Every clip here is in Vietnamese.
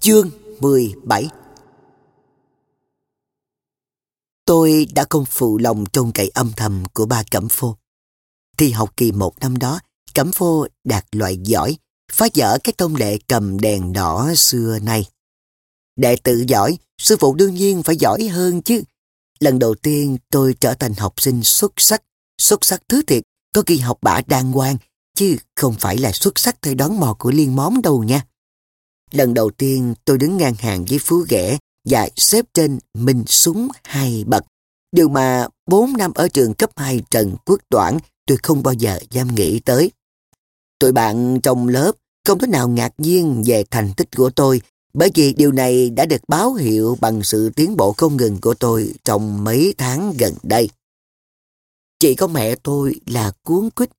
Chương 17 Tôi đã không phụ lòng trông cậy âm thầm của ba Cẩm Phô. Thì học kỳ một năm đó, Cẩm Phô đạt loại giỏi, phá vỡ cái tông lệ cầm đèn đỏ xưa nay. Đệ tử giỏi, sư phụ đương nhiên phải giỏi hơn chứ. Lần đầu tiên tôi trở thành học sinh xuất sắc, xuất sắc thứ thiệt, có kỳ học bạ đàng hoàng, chứ không phải là xuất sắc theo đón mò của liên móm đâu nha. Lần đầu tiên tôi đứng ngang hàng với Phú Ghẻ và xếp trên mình Súng hai bậc. Điều mà bốn năm ở trường cấp 2 Trần Quốc Toản tôi không bao giờ dám nghĩ tới. Tụi bạn trong lớp không thể nào ngạc nhiên về thành tích của tôi, bởi vì điều này đã được báo hiệu bằng sự tiến bộ không ngừng của tôi trong mấy tháng gần đây. Chỉ có mẹ tôi là cuốn quýt.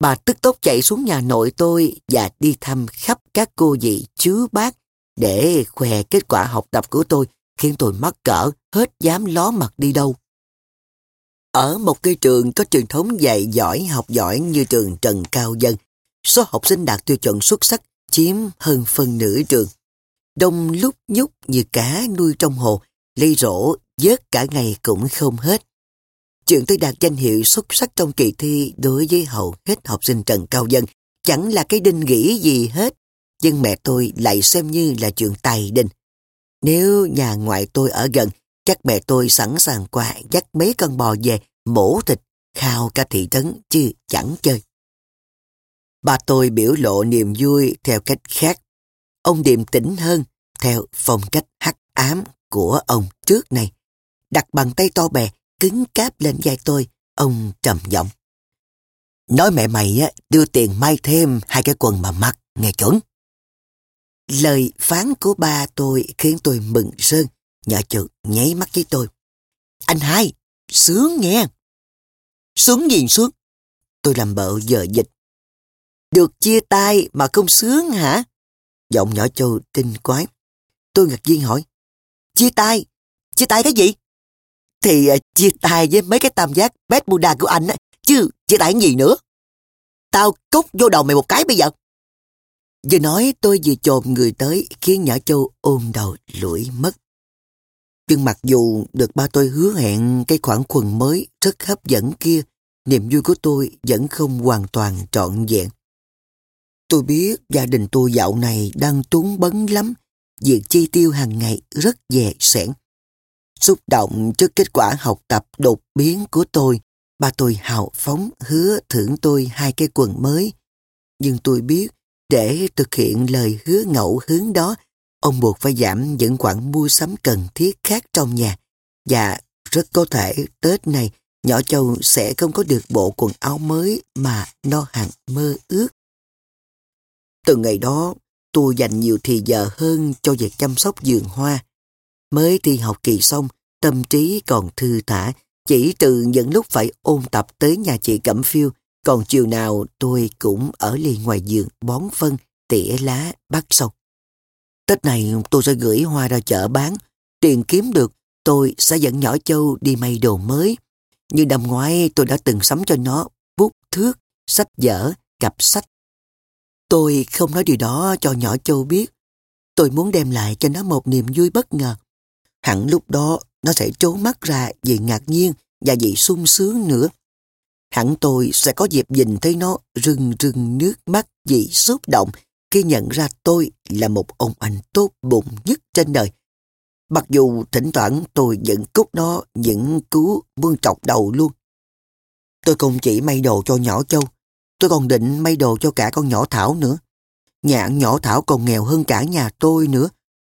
Bà tức tốc chạy xuống nhà nội tôi và đi thăm khắp các cô dì chú bác để khoe kết quả học tập của tôi khiến tôi mắc cỡ, hết dám ló mặt đi đâu. Ở một cái trường có truyền thống dạy giỏi học giỏi như trường Trần Cao Dân, số học sinh đạt tiêu chuẩn xuất sắc chiếm hơn phần nửa trường. Đông lúc nhúc như cá nuôi trong hồ, lây rổ, vớt cả ngày cũng không hết. Chuyện tôi đạt danh hiệu xuất sắc trong kỳ thi đối với hầu hết học sinh Trần Cao Dân chẳng là cái đinh nghĩ gì hết, nhưng mẹ tôi lại xem như là chuyện tài đình. Nếu nhà ngoại tôi ở gần, chắc mẹ tôi sẵn sàng qua dắt mấy con bò về mổ thịt, khao cả thị trấn chứ chẳng chơi. Bà tôi biểu lộ niềm vui theo cách khác. Ông điềm tĩnh hơn theo phong cách hắc ám của ông trước này. Đặt bàn tay to bè, cứng cáp lên vai tôi, ông trầm giọng. Nói mẹ mày á, đưa tiền may thêm hai cái quần mà mặc, nghe chuẩn. Lời phán của ba tôi khiến tôi mừng sơn nhỏ chợt nháy mắt với tôi. Anh hai, sướng nghe. Sướng gì sướng? Tôi làm bợ giờ dịch. Được chia tay mà không sướng hả? Giọng nhỏ châu tinh quái. Tôi ngạc nhiên hỏi. Chia tay? Chia tay cái gì? Thì à, chia tay với mấy cái tam giác Bermuda của anh á. Chứ chia tay gì nữa? Tao cốc vô đầu mày một cái bây giờ. Vừa nói tôi vừa chồm người tới khiến nhỏ châu ôm đầu lủi mất. Nhưng mặc dù được ba tôi hứa hẹn cái khoản quần mới rất hấp dẫn kia, niềm vui của tôi vẫn không hoàn toàn trọn vẹn. Tôi biết gia đình tôi dạo này đang túng bấn lắm, việc chi tiêu hàng ngày rất dè sẻn. Xúc động trước kết quả học tập đột biến của tôi, ba tôi hào phóng hứa thưởng tôi hai cái quần mới. Nhưng tôi biết để thực hiện lời hứa ngẫu hứng đó, ông buộc phải giảm những khoản mua sắm cần thiết khác trong nhà. Và rất có thể Tết này nhỏ Châu sẽ không có được bộ quần áo mới mà nó hẳn mơ ước. Từ ngày đó, tôi dành nhiều thì giờ hơn cho việc chăm sóc vườn hoa. Mới thi học kỳ xong, tâm trí còn thư thả, chỉ từ những lúc phải ôn tập tới nhà chị Cẩm Phiêu, còn chiều nào tôi cũng ở liền ngoài giường bón phân, tỉa lá, bắt sông. Tết này tôi sẽ gửi hoa ra chợ bán, tiền kiếm được tôi sẽ dẫn nhỏ châu đi may đồ mới. Như năm ngoái tôi đã từng sắm cho nó bút thước, sách vở, cặp sách. Tôi không nói điều đó cho nhỏ châu biết. Tôi muốn đem lại cho nó một niềm vui bất ngờ. Hẳn lúc đó nó sẽ trố mắt ra vì ngạc nhiên và vì sung sướng nữa. Hẳn tôi sẽ có dịp nhìn thấy nó rưng rưng nước mắt vì xúc động khi nhận ra tôi là một ông anh tốt bụng nhất trên đời. Mặc dù thỉnh thoảng tôi vẫn cút nó những cú mương trọc đầu luôn. Tôi không chỉ may đồ cho nhỏ châu, tôi còn định may đồ cho cả con nhỏ Thảo nữa. Nhà nhỏ Thảo còn nghèo hơn cả nhà tôi nữa.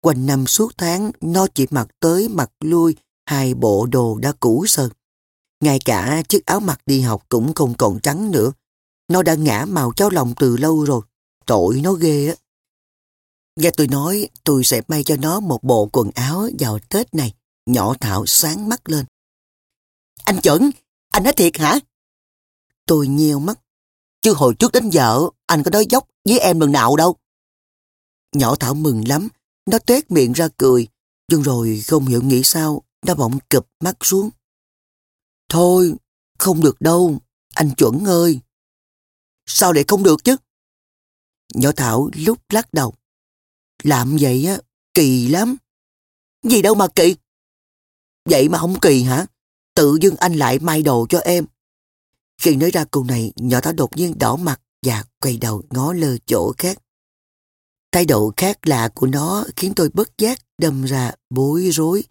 Quanh năm suốt tháng, nó chỉ mặc tới mặc lui hai bộ đồ đã cũ sơn. Ngay cả chiếc áo mặc đi học cũng không còn trắng nữa. Nó đã ngã màu cháo lòng từ lâu rồi. Tội nó ghê á. Nghe tôi nói tôi sẽ may cho nó một bộ quần áo vào Tết này. Nhỏ Thảo sáng mắt lên. Anh chuẩn, anh nói thiệt hả? Tôi nheo mắt. Chứ hồi trước đến giờ anh có nói dốc với em lần nào đâu. Nhỏ Thảo mừng lắm. Nó tuét miệng ra cười. Nhưng rồi không hiểu nghĩ sao nó bỗng cụp mắt xuống. Thôi, không được đâu, anh chuẩn ơi. Sao lại không được chứ? Nhỏ Thảo lúc lắc đầu. Làm vậy á, Kỳ lắm. Gì đâu mà kỳ. Vậy mà không kỳ hả? Tự dưng anh lại may đồ cho em. Khi nói ra câu này, nhỏ Thảo đột nhiên đỏ mặt và quay đầu ngó lơ chỗ khác. Thái độ khác lạ của nó khiến tôi bất giác đâm ra bối rối.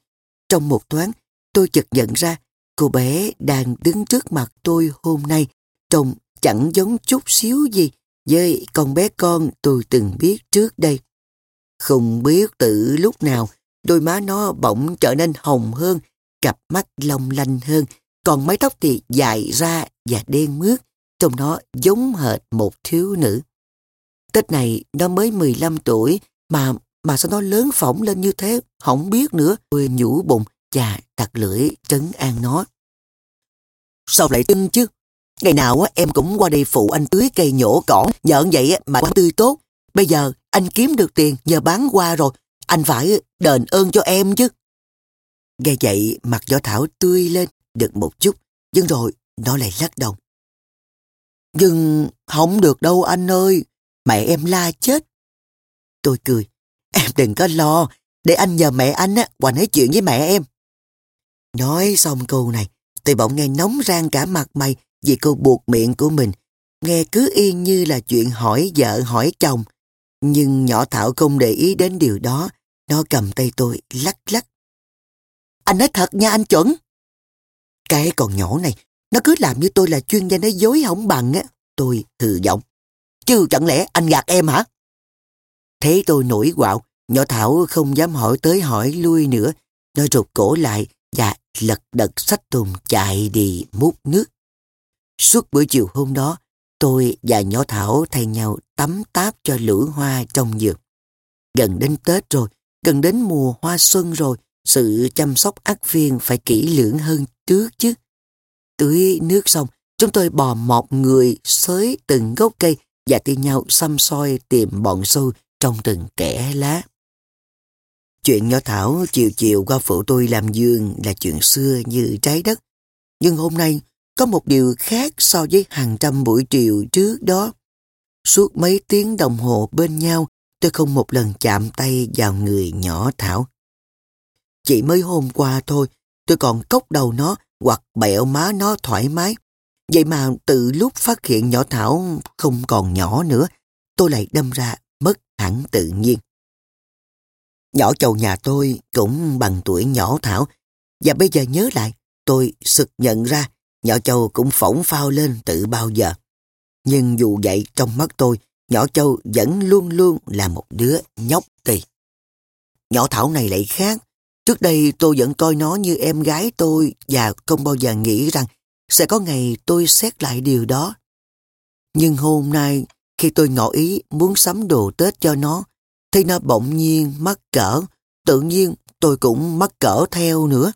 Trong một thoáng, tôi chợt nhận ra cô bé đang đứng trước mặt tôi hôm nay trông chẳng giống chút xíu gì với con bé con tôi từng biết trước đây. Không biết từ lúc nào đôi má nó bỗng trở nên hồng hơn, cặp mắt long lanh hơn, còn mái tóc thì dài ra và đen mướt, trông nó giống hệt một thiếu nữ. Tết này nó mới 15 tuổi mà mà sao nó lớn phỏng lên như thế, không biết nữa. Tôi nhủ bụng và đặt lưỡi trấn an nó. Sao lại tin chứ? Ngày nào em cũng qua đây phụ anh tưới cây nhổ cỏ, nhờ vậy mà quán tươi tốt. Bây giờ anh kiếm được tiền nhờ bán qua rồi, anh phải đền ơn cho em chứ. Nghe vậy mặt gió thảo tươi lên được một chút, nhưng rồi nó lại lắc đầu. Nhưng không được đâu anh ơi, mẹ em la chết. Tôi cười, em đừng có lo, để anh nhờ mẹ anh á, qua nói chuyện với mẹ em. Nói xong câu này, tôi bỗng nghe nóng rang cả mặt mày vì câu buộc miệng của mình. Nghe cứ yên như là chuyện hỏi vợ hỏi chồng. Nhưng nhỏ Thảo không để ý đến điều đó. Nó cầm tay tôi lắc lắc. Anh nói thật nha anh chuẩn. Cái con nhỏ này, nó cứ làm như tôi là chuyên gia nói dối hỏng bằng á. Tôi thừa giọng. Chứ chẳng lẽ anh gạt em hả? Thế tôi nổi quạo, nhỏ Thảo không dám hỏi tới hỏi lui nữa. Nó rụt cổ lại và lật đật sách thùng chạy đi múc nước. Suốt buổi chiều hôm đó, tôi và nhỏ Thảo thay nhau tắm táp cho lửa hoa trong giường. Gần đến Tết rồi, gần đến mùa hoa xuân rồi, sự chăm sóc ác viên phải kỹ lưỡng hơn trước chứ. Tưới nước xong, chúng tôi bò một người xới từng gốc cây và thi nhau xăm soi tìm bọn sâu trong từng kẻ lá. Chuyện nhỏ Thảo chiều chiều qua phụ tôi làm giường là chuyện xưa như trái đất. Nhưng hôm nay có một điều khác so với hàng trăm buổi chiều trước đó. Suốt mấy tiếng đồng hồ bên nhau, tôi không một lần chạm tay vào người nhỏ Thảo. Chỉ mới hôm qua thôi, tôi còn cốc đầu nó hoặc bẹo má nó thoải mái. Vậy mà từ lúc phát hiện nhỏ Thảo không còn nhỏ nữa, tôi lại đâm ra mất hẳn tự nhiên. Nhỏ chầu nhà tôi cũng bằng tuổi nhỏ Thảo, và bây giờ nhớ lại, tôi sực nhận ra nhỏ châu cũng phỏng phao lên từ bao giờ. Nhưng dù vậy trong mắt tôi, nhỏ châu vẫn luôn luôn là một đứa nhóc tì. Nhỏ Thảo này lại khác. Trước đây tôi vẫn coi nó như em gái tôi và không bao giờ nghĩ rằng sẽ có ngày tôi xét lại điều đó. Nhưng hôm nay, khi tôi ngỏ ý muốn sắm đồ Tết cho nó, thì nó bỗng nhiên mắc cỡ, tự nhiên tôi cũng mắc cỡ theo nữa.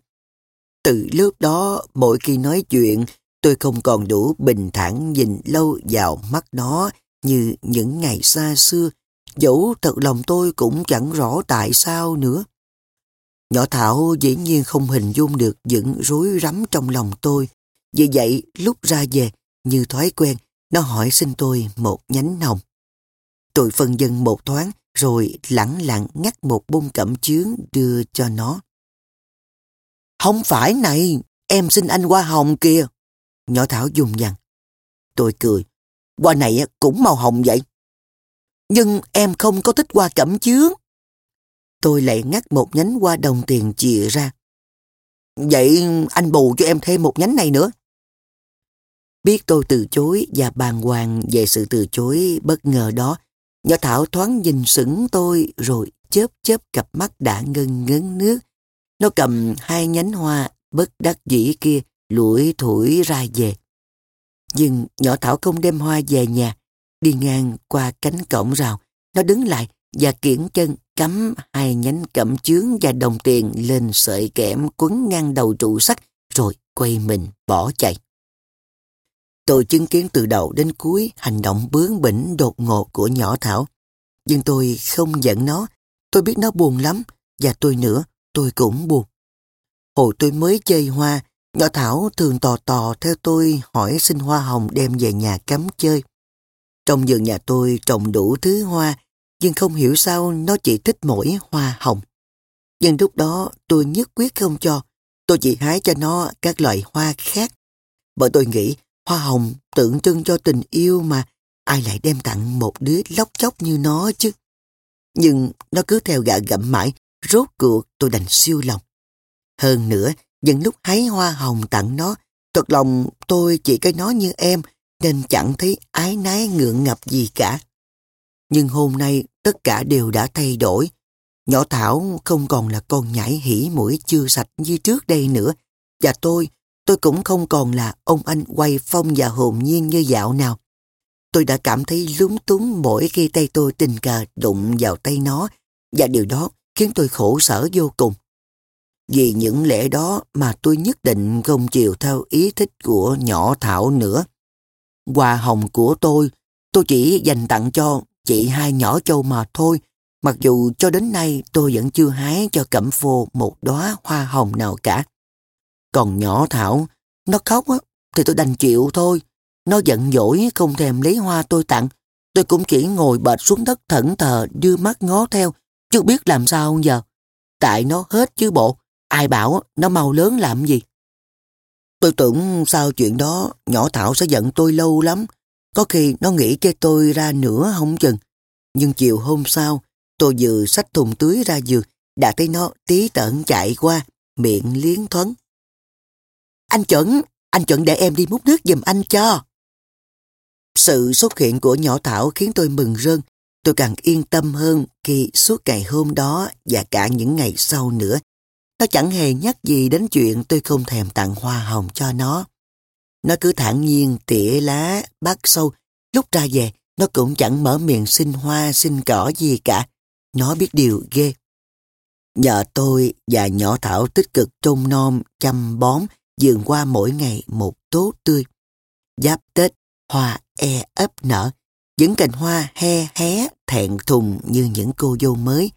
Từ lúc đó, mỗi khi nói chuyện, tôi không còn đủ bình thản nhìn lâu vào mắt nó như những ngày xa xưa, dẫu thật lòng tôi cũng chẳng rõ tại sao nữa. Nhỏ Thảo dĩ nhiên không hình dung được những rối rắm trong lòng tôi. Vì vậy, lúc ra về, như thói quen, nó hỏi xin tôi một nhánh hồng. Tôi phân dân một thoáng, rồi lẳng lặng ngắt một bông cẩm chướng đưa cho nó. Không phải này, em xin anh hoa hồng kìa. Nhỏ Thảo dùng dằn. Tôi cười. Hoa này cũng màu hồng vậy. Nhưng em không có thích hoa cẩm chướng. Tôi lại ngắt một nhánh hoa đồng tiền chìa ra. Vậy anh bù cho em thêm một nhánh này nữa. Biết tôi từ chối và bàng hoàng về sự từ chối bất ngờ đó, Nhỏ Thảo thoáng nhìn sững tôi rồi chớp chớp cặp mắt đã ngân ngấn nước. Nó cầm hai nhánh hoa bất đắc dĩ kia lủi thủi ra về. Nhưng nhỏ Thảo không đem hoa về nhà. Đi ngang qua cánh cổng rào, nó đứng lại và kiển chân cắm hai nhánh cẩm chướng và đồng tiền lên sợi kẽm quấn ngang đầu trụ sắt rồi quay mình bỏ chạy. Tôi chứng kiến từ đầu đến cuối hành động bướng bỉnh đột ngột của nhỏ Thảo. Nhưng tôi không giận nó. Tôi biết nó buồn lắm. Và tôi nữa, tôi cũng buồn. Hồi tôi mới chơi hoa, nhỏ Thảo thường tò tò theo tôi hỏi xin hoa hồng đem về nhà cắm chơi. Trong vườn nhà tôi trồng đủ thứ hoa, nhưng không hiểu sao nó chỉ thích mỗi hoa hồng. Nhưng lúc đó tôi nhất quyết không cho, tôi chỉ hái cho nó các loại hoa khác. Bởi tôi nghĩ hoa hồng tượng trưng cho tình yêu mà ai lại đem tặng một đứa lóc chóc như nó chứ. Nhưng nó cứ theo gạ gặm mãi, rốt cuộc tôi đành siêu lòng. Hơn nữa, những lúc hái hoa hồng tặng nó, thật lòng tôi chỉ coi nó như em, nên chẳng thấy ái nái ngượng ngập gì cả. Nhưng hôm nay tất cả đều đã thay đổi. Nhỏ Thảo không còn là con nhảy hỉ mũi chưa sạch như trước đây nữa. Và tôi, tôi cũng không còn là ông anh quay phong và hồn nhiên như dạo nào. Tôi đã cảm thấy lúng túng mỗi khi tay tôi tình cờ đụng vào tay nó và điều đó khiến tôi khổ sở vô cùng. Vì những lẽ đó mà tôi nhất định không chiều theo ý thích của nhỏ Thảo nữa. Hoa hồng của tôi, tôi chỉ dành tặng cho chị hai nhỏ châu mà thôi, mặc dù cho đến nay tôi vẫn chưa hái cho Cẩm Phô một đóa hoa hồng nào cả. Còn nhỏ Thảo, nó khóc á, thì tôi đành chịu thôi. Nó giận dỗi không thèm lấy hoa tôi tặng. Tôi cũng chỉ ngồi bệt xuống đất thẫn thờ đưa mắt ngó theo, chưa biết làm sao giờ. Tại nó hết chứ bộ, ai bảo nó mau lớn làm gì. Tôi tưởng sau chuyện đó nhỏ Thảo sẽ giận tôi lâu lắm. Có khi nó nghĩ cho tôi ra nữa không chừng. Nhưng chiều hôm sau, tôi vừa xách thùng tưới ra giường, đã thấy nó tí tẩn chạy qua, miệng liến thoấn. Anh chuẩn, anh chuẩn để em đi múc nước giùm anh cho. Sự xuất hiện của nhỏ Thảo khiến tôi mừng rơn. Tôi càng yên tâm hơn khi suốt ngày hôm đó và cả những ngày sau nữa nó chẳng hề nhắc gì đến chuyện tôi không thèm tặng hoa hồng cho nó. Nó cứ thản nhiên tỉa lá, bắt sâu. Lúc ra về, nó cũng chẳng mở miệng xin hoa, xin cỏ gì cả. Nó biết điều ghê. Nhờ tôi và nhỏ Thảo tích cực trông nom, chăm bón, dường qua mỗi ngày một tốt tươi. Giáp Tết, hoa e ấp nở, những cành hoa he hé thẹn thùng như những cô dâu mới.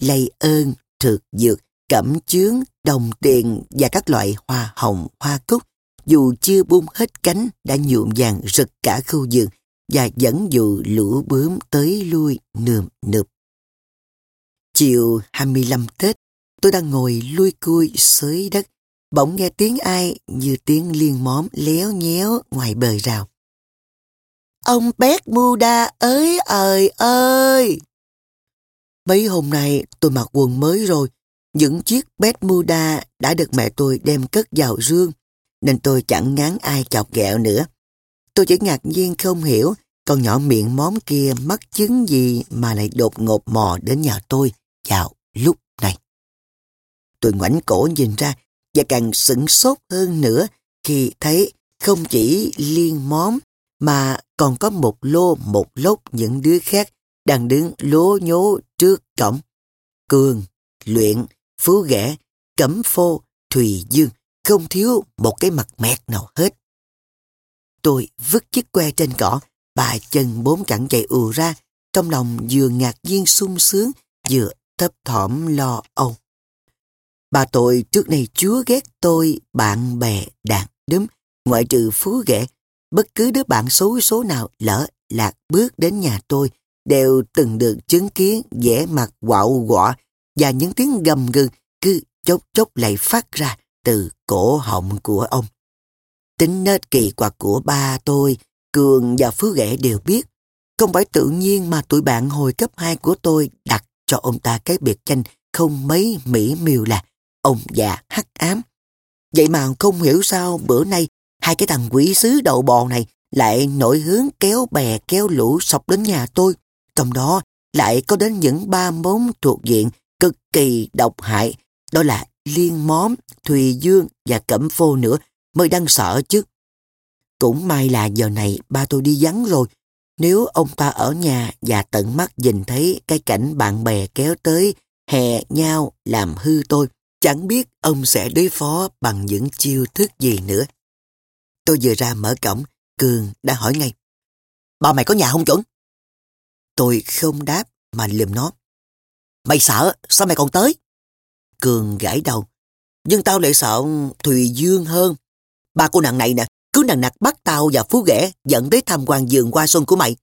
Lây ơn, trượt dược, cẩm chướng, đồng tiền và các loại hoa hồng, hoa cúc, dù chưa bung hết cánh đã nhuộm vàng rực cả khu vườn và dẫn dụ lũ bướm tới lui nườm nượp. Chiều 25 Tết, tôi đang ngồi lui cui xới đất, bỗng nghe tiếng ai như tiếng liên móm léo nhéo ngoài bờ rào. Ông Bét Muda ơi ơi ơi! Mấy hôm nay tôi mặc quần mới rồi, những chiếc Bermuda đã được mẹ tôi đem cất vào rương, nên tôi chẳng ngán ai chọc ghẹo nữa. Tôi chỉ ngạc nhiên không hiểu con nhỏ miệng móm kia mắc chứng gì mà lại đột ngột mò đến nhà tôi vào lúc này. Tôi ngoảnh cổ nhìn ra và càng sửng sốt hơn nữa khi thấy không chỉ liên móm mà còn có một lô một lốc những đứa khác đang đứng lố nhố trước cổng. Cường, Luyện, Phú Ghẻ, Cẩm Phô, Thùy Dương, không thiếu một cái mặt mẹt nào hết. Tôi vứt chiếc que trên cỏ, bà chân bốn cẳng chạy ù ra, trong lòng vừa ngạc nhiên sung sướng, vừa thấp thỏm lo âu. Bà tôi trước nay chúa ghét tôi, bạn bè, đàn đúm, ngoại trừ Phú Ghẻ, bất cứ đứa bạn xấu số nào lỡ lạc bước đến nhà tôi đều từng được chứng kiến vẻ mặt quạo quọ và những tiếng gầm gừ cứ chốc chốc lại phát ra từ cổ họng của ông. Tính nết kỳ quặc của ba tôi, Cường và Phú Ghẻ đều biết. Không phải tự nhiên mà tụi bạn hồi cấp 2 của tôi đặt cho ông ta cái biệt danh không mấy mỹ miều là ông già hắc ám. Vậy mà không hiểu sao bữa nay hai cái thằng quỷ sứ đầu bò này lại nổi hướng kéo bè kéo lũ sọc đến nhà tôi. Trong đó lại có đến những ba món thuộc diện cực kỳ độc hại, đó là Liên Móm, Thùy Dương và Cẩm Phô nữa mới đang sợ chứ. Cũng may là giờ này ba tôi đi vắng rồi. Nếu ông ta ở nhà và tận mắt nhìn thấy cái cảnh bạn bè kéo tới hè nhau làm hư tôi, chẳng biết ông sẽ đối phó bằng những chiêu thức gì nữa. Tôi vừa ra mở cổng, Cường đã hỏi ngay. Ba mày có nhà không chuẩn? Tôi không đáp mà lườm nó. Mày sợ, sao mày còn tới? Cường gãi đầu. Nhưng tao lại sợ Thùy Dương hơn. Ba cô nàng này nè, cứ nằng nặc bắt tao và Phú Ghẻ dẫn tới tham quan giường qua xuân của mày.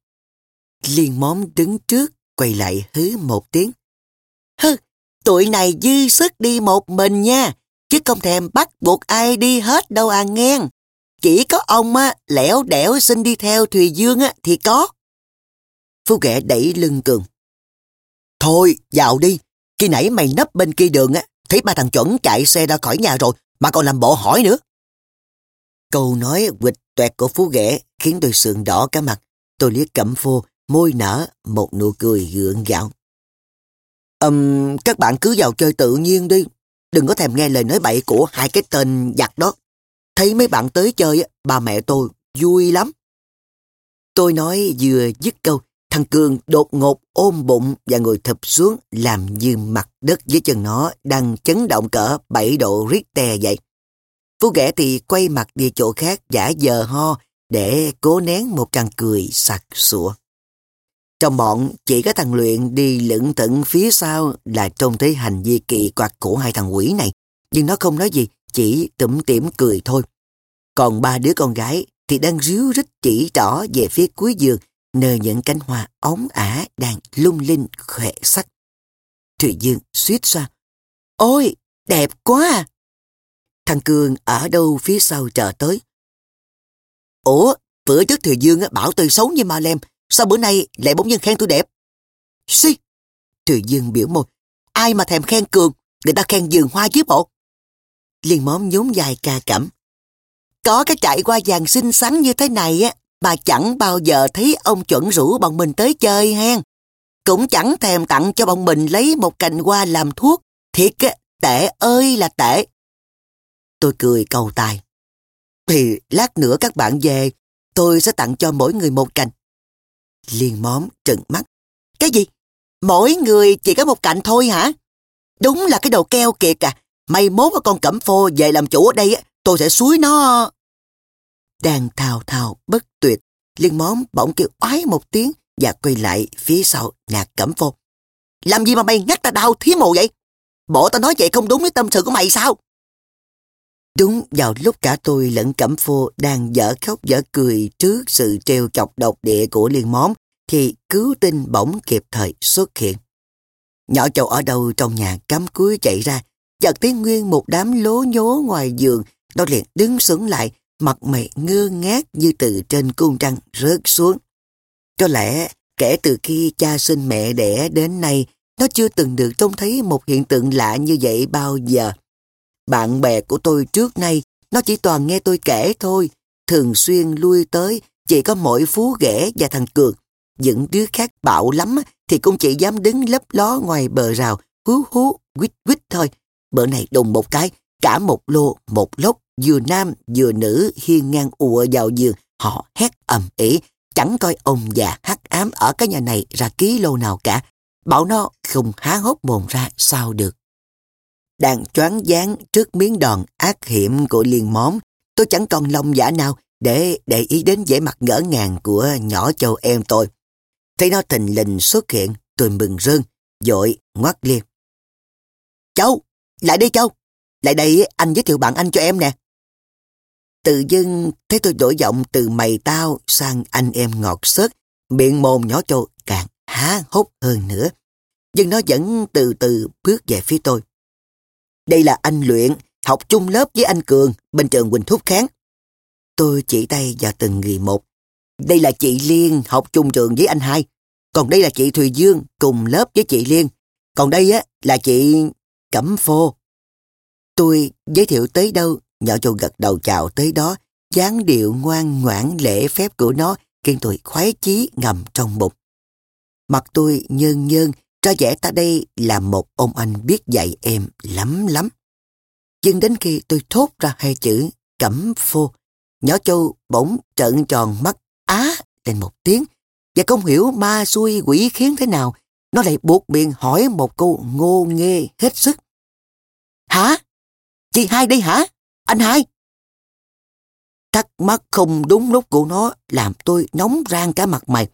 Liên móm đứng trước, quay lại hứ một tiếng. Hừ, tụi này dư sức đi một mình nha, chứ không thèm bắt buộc ai đi hết đâu à nghe. Chỉ có ông á, lẻo đẻo xin đi theo Thùy Dương á, thì có. Phú ghẻ đẩy lưng cường. Thôi, vào đi. Khi nãy mày nấp bên kia đường á, thấy ba thằng chuẩn chạy xe ra khỏi nhà rồi, mà còn làm bộ hỏi nữa. Câu nói quịch toẹt của Phú ghẻ khiến tôi sườn đỏ cả mặt. Tôi liếc cẩm phô, môi nở, một nụ cười gượng gạo. Um, các bạn cứ vào chơi tự nhiên đi. Đừng có thèm nghe lời nói bậy của hai cái tên giặc đó. Thấy mấy bạn tới chơi, bà mẹ tôi vui lắm. Tôi nói vừa dứt câu, thằng Cường đột ngột ôm bụng và ngồi thập xuống làm như mặt đất dưới chân nó đang chấn động cỡ 7 độ Richter vậy. Phú ghẻ thì quay mặt đi chỗ khác giả giờ ho để cố nén một tràng cười sặc sụa. Trong bọn chỉ có thằng Luyện đi lững thững phía sau là trông thấy hành vi kỳ quặc của hai thằng quỷ này. Nhưng nó không nói gì, chỉ tủm tỉm cười thôi. Còn ba đứa con gái thì đang ríu rít chỉ trỏ về phía cuối giường nơi những cánh hoa ống ả đang lung linh khỏe sắc. Thùy Dương suýt xoa. Ôi, đẹp quá à! Thằng Cường ở đâu phía sau chờ tới. Ủa, bữa trước Thùy Dương bảo tôi xấu như ma lem, sao bữa nay lại bỗng nhiên khen tôi đẹp? Xí! Thùy Dương biểu môi. Ai mà thèm khen Cường, người ta khen giường hoa chứ bộ. Liên móm nhún dài ca cẩm. Có cái trại qua vàng xinh xắn như thế này á, bà chẳng bao giờ thấy ông chuẩn rủ bọn mình tới chơi hen. Cũng chẳng thèm tặng cho bọn mình lấy một cành hoa làm thuốc. Thiệt á, tệ ơi là tệ. Tôi cười cầu tài. Thì lát nữa các bạn về, tôi sẽ tặng cho mỗi người một cành. Liên móm trừng mắt. Cái gì? Mỗi người chỉ có một cạnh thôi hả? Đúng là cái đồ keo kiệt à. May mốt con cẩm phô về làm chủ ở đây, tôi sẽ suối nó. Đang thào thào bất tuyệt, liên móm bỗng kêu oái một tiếng và quay lại phía sau nhà cẩm phô. Làm gì mà mày ngắt ta đau thí mồ vậy? Bộ tao nói vậy không đúng với tâm sự của mày sao? Đúng vào lúc cả tôi lẫn Cẩm Phô đang dở khóc dở cười trước sự trêu chọc độc địa của liên móm, thì cứu tinh bỗng kịp thời xuất hiện. Nhỏ châu ở đâu trong nhà cắm cuối chạy ra, chợt thấy nguyên một đám lố nhố ngoài giường, nó liền đứng sững lại, mặt mày ngơ ngác như từ trên cung trăng rớt xuống. Có lẽ kể từ khi cha sinh mẹ đẻ đến nay, nó chưa từng được trông thấy một hiện tượng lạ như vậy bao giờ. Bạn bè của tôi trước nay, nó chỉ toàn nghe tôi kể thôi, thường xuyên lui tới, chỉ có mỗi Phú Ghẻ và thằng cược Những đứa khác bạo lắm thì cũng chỉ dám đứng lấp ló ngoài bờ rào, hú hú, quýt quýt thôi. Bữa này đùng một cái, cả một lô, một lốc, vừa nam vừa nữ hiên ngang ùa vào giường, họ hét ầm ĩ, chẳng coi ông già hắc ám ở cái nhà này ra ký lô nào cả. Bảo nó không há hốc mồm ra sao được. Đang choáng váng trước miếng đòn ác hiểm của liên móm tôi chẳng còn lòng giả nào để để ý đến vẻ mặt ngỡ ngàng của nhỏ châu em tôi. Thấy nó thình lình xuất hiện, tôi mừng rơn, dội ngoắt liền. Châu, lại đây Châu, lại đây anh giới thiệu bạn anh cho em nè. Tự dưng thấy tôi đổi giọng từ mày tao sang anh em ngọt sớt, miệng mồm nhỏ châu càng há hốc hơn nữa. Nhưng nó vẫn từ từ bước về phía tôi. Đây là anh Luyện, học chung lớp với anh Cường, bên trường Quỳnh Thúc Kháng. Tôi chỉ tay vào từng người một. Đây là chị Liên, học chung trường với anh hai. Còn đây là chị Thùy Dương, cùng lớp với chị Liên. Còn đây á là chị Cẩm Phô. Tôi giới thiệu tới đâu, nhỏ châu gật đầu chào tới đó, dáng điệu ngoan ngoãn lễ phép của nó khiến tôi khoái chí ngầm trong bụng. Mặt tôi nhơn nhơn cho vẻ ta đây là một ông anh biết dạy em lắm lắm. Nhưng đến khi tôi thốt ra hai chữ cẩm phô, nhỏ châu bỗng trợn tròn mắt á lên một tiếng và không hiểu ma xuôi quỷ khiến thế nào nó lại buộc miệng hỏi một câu ngô nghê hết sức. Hả? Chị hai đây hả? Anh hai? Thắc mắc không đúng lúc của nó làm tôi nóng rang cả mặt mày.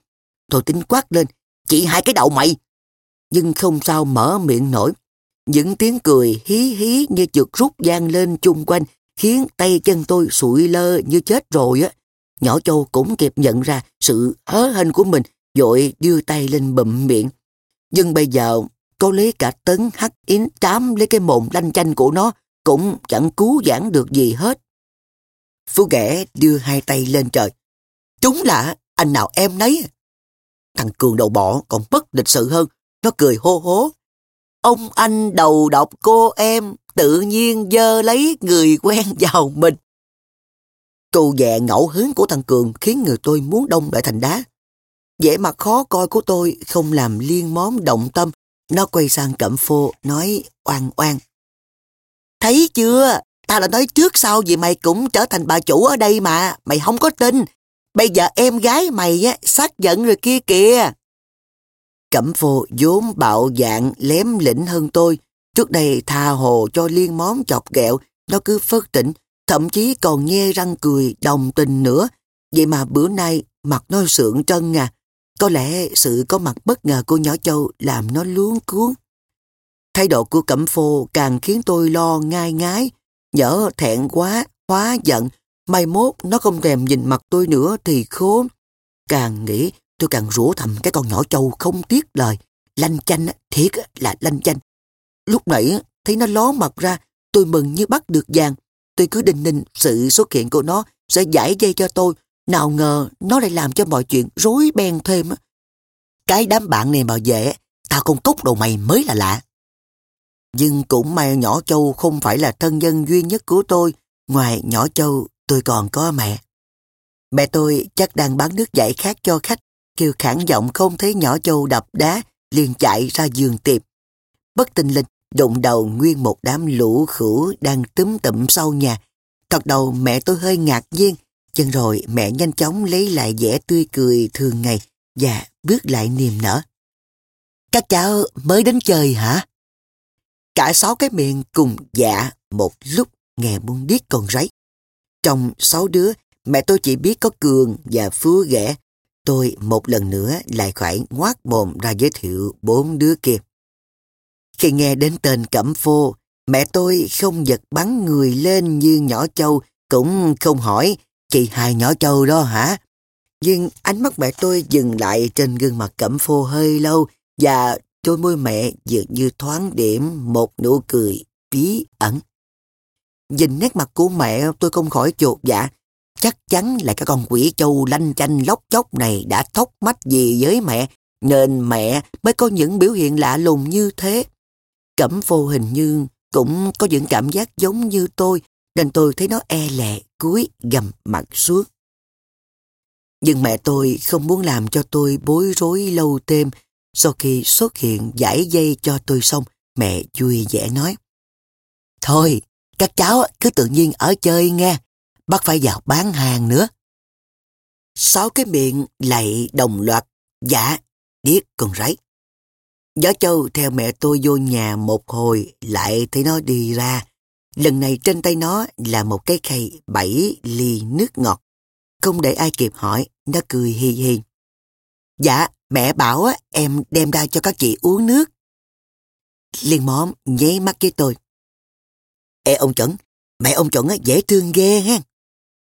Tôi tính quát lên. Chị hai cái đầu mày! Nhưng không sao mở miệng nổi. Những tiếng cười hí hí như chực rút gian lên chung quanh, khiến tay chân tôi sụi lơ như chết rồi á. Nhỏ châu cũng kịp nhận ra sự hớ hênh của mình, dội đưa tay lên bụm miệng. Nhưng bây giờ có lấy cả tấn hắc yến trám lấy cái mồm lanh chanh của nó cũng chẳng cứu giãn được gì hết. Phú ghẻ đưa hai tay lên trời. Chúng là anh nào em nấy. Thằng Cường đầu bỏ còn bất lịch sự hơn. Nó cười hô hố. Ông anh đầu độc cô em tự nhiên dơ lấy người quen vào mình. Câu dẹ ngẫu hứng của thằng Cường khiến người tôi muốn đông lại thành đá. vẻ mặt khó coi của tôi không làm liên móm động tâm. Nó quay sang cẩm phô nói oan oan. Thấy chưa? Tao đã nói trước sau gì mày cũng trở thành bà chủ ở đây mà. Mày không có tin. Bây giờ em gái mày á, xác giận rồi kia kìa. Cẩm phô vốn bạo dạng lém lĩnh hơn tôi. Trước đây tha hồ cho liên món chọc ghẹo, nó cứ phớt tỉnh, thậm chí còn nhe răng cười đồng tình nữa. Vậy mà bữa nay mặt nó sượng trân à. Có lẽ sự có mặt bất ngờ của nhỏ châu làm nó luống cuốn. Thái độ của Cẩm Phô càng khiến tôi lo ngai ngái, nhỡ thẹn quá, hóa giận, mai mốt nó không thèm nhìn mặt tôi nữa thì khốn. Càng nghĩ tôi càng rủa thầm cái con nhỏ châu không tiếc lời. Lanh chanh, thiệt là lanh chanh. Lúc nãy thấy nó ló mặt ra, tôi mừng như bắt được vàng. Tôi cứ đinh ninh sự xuất hiện của nó sẽ giải dây cho tôi. Nào ngờ nó lại làm cho mọi chuyện rối beng thêm. Cái đám bạn này mà dễ, tao không cốc đầu mày mới là lạ. Nhưng cũng may nhỏ Châu không phải là thân nhân duy nhất của tôi. Ngoài nhỏ Châu, tôi còn có mẹ. Mẹ tôi chắc đang bán nước giải khát cho khách, kêu khản giọng không thấy nhỏ Châu đập đá, liền chạy ra giường tiệp. Bất tình linh, đụng đầu nguyên một đám lũ khủ đang túm tụm sau nhà. Thật đầu mẹ tôi hơi ngạc nhiên, chân rồi mẹ nhanh chóng lấy lại vẻ tươi cười thường ngày và bước lại niềm nở. Các cháu mới đến chơi hả? Cả sáu cái miệng cùng dạ một lúc nghe muốn điếc con ráy. Trong sáu đứa, mẹ tôi chỉ biết có Cường và Phú ghẻ. Tôi một lần nữa lại khỏi ngoác mồm ra giới thiệu bốn đứa kia. Khi nghe đến tên Cẩm Phô, mẹ tôi không giật bắn người lên như nhỏ châu, cũng không hỏi, chị hai nhỏ châu đó hả? Nhưng ánh mắt mẹ tôi dừng lại trên gương mặt Cẩm Phô hơi lâu và Đôi môi mẹ dường như thoáng điểm một nụ cười bí ẩn. Nhìn nét mặt của mẹ tôi không khỏi chột dạ. Chắc chắn là cái con quỷ châu lanh chanh lóc chóc này đã thóc mách gì với mẹ, nên mẹ mới có những biểu hiện lạ lùng như thế. Cẩm phô hình như cũng có những cảm giác giống như tôi, nên tôi thấy nó e lệ, cúi gầm mặt xuống. Nhưng mẹ tôi không muốn làm cho tôi bối rối lâu thêm, sau khi xuất hiện giải dây cho tôi xong, mẹ vui vẻ nói. Thôi, các cháu cứ tự nhiên ở chơi nghe, bắt phải vào bán hàng nữa. Sáu cái miệng lại đồng loạt, dạ, điếc còn ráy. Gió châu theo mẹ tôi vô nhà một hồi lại thấy nó đi ra. Lần này trên tay nó là một cái khay bảy ly nước ngọt. Không để ai kịp hỏi, nó cười hi hi. Dạ, Mẹ bảo em đem ra cho các chị uống nước. Liên móm nháy mắt với tôi. Ê ông chuẩn, mẹ ông chuẩn dễ thương ghê ha.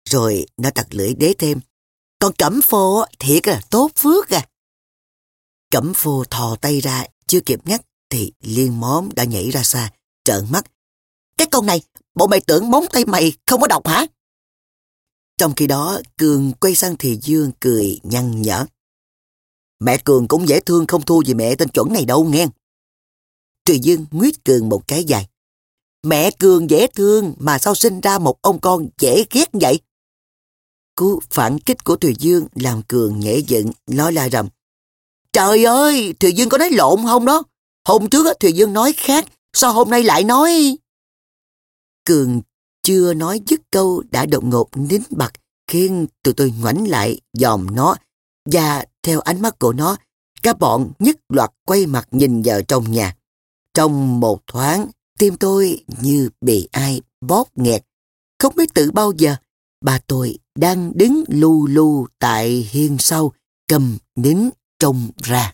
Rồi nó tặc lưỡi đế thêm. con cẩm phô thiệt là tốt phước à. Cẩm phô thò tay ra, chưa kịp ngắt thì liên móm đã nhảy ra xa, trợn mắt. Cái con này, bộ mày tưởng móng tay mày không có độc hả? Trong khi đó, Cường quay sang thì Dương cười nhăn nhở. Mẹ Cường cũng dễ thương không thua gì mẹ tên chuẩn này đâu nghe. Trì Dương nguyết Cường một cái dài. Mẹ Cường dễ thương mà sao sinh ra một ông con dễ ghét vậy? Cú phản kích của Thùy Dương làm Cường nhảy dựng, nói la rầm. Trời ơi, Thùy Dương có nói lộn không đó? Hôm trước Thùy Dương nói khác, sao hôm nay lại nói... Cường chưa nói dứt câu đã đột ngột nín bặt, khiến tụi tôi ngoảnh lại dòm nó và theo ánh mắt của nó, các bọn nhất loạt quay mặt nhìn vào trong nhà. Trong một thoáng, tim tôi như bị ai bóp nghẹt. Không biết từ bao giờ, bà tôi đang đứng lu lu tại hiên sau, cầm nín trông ra.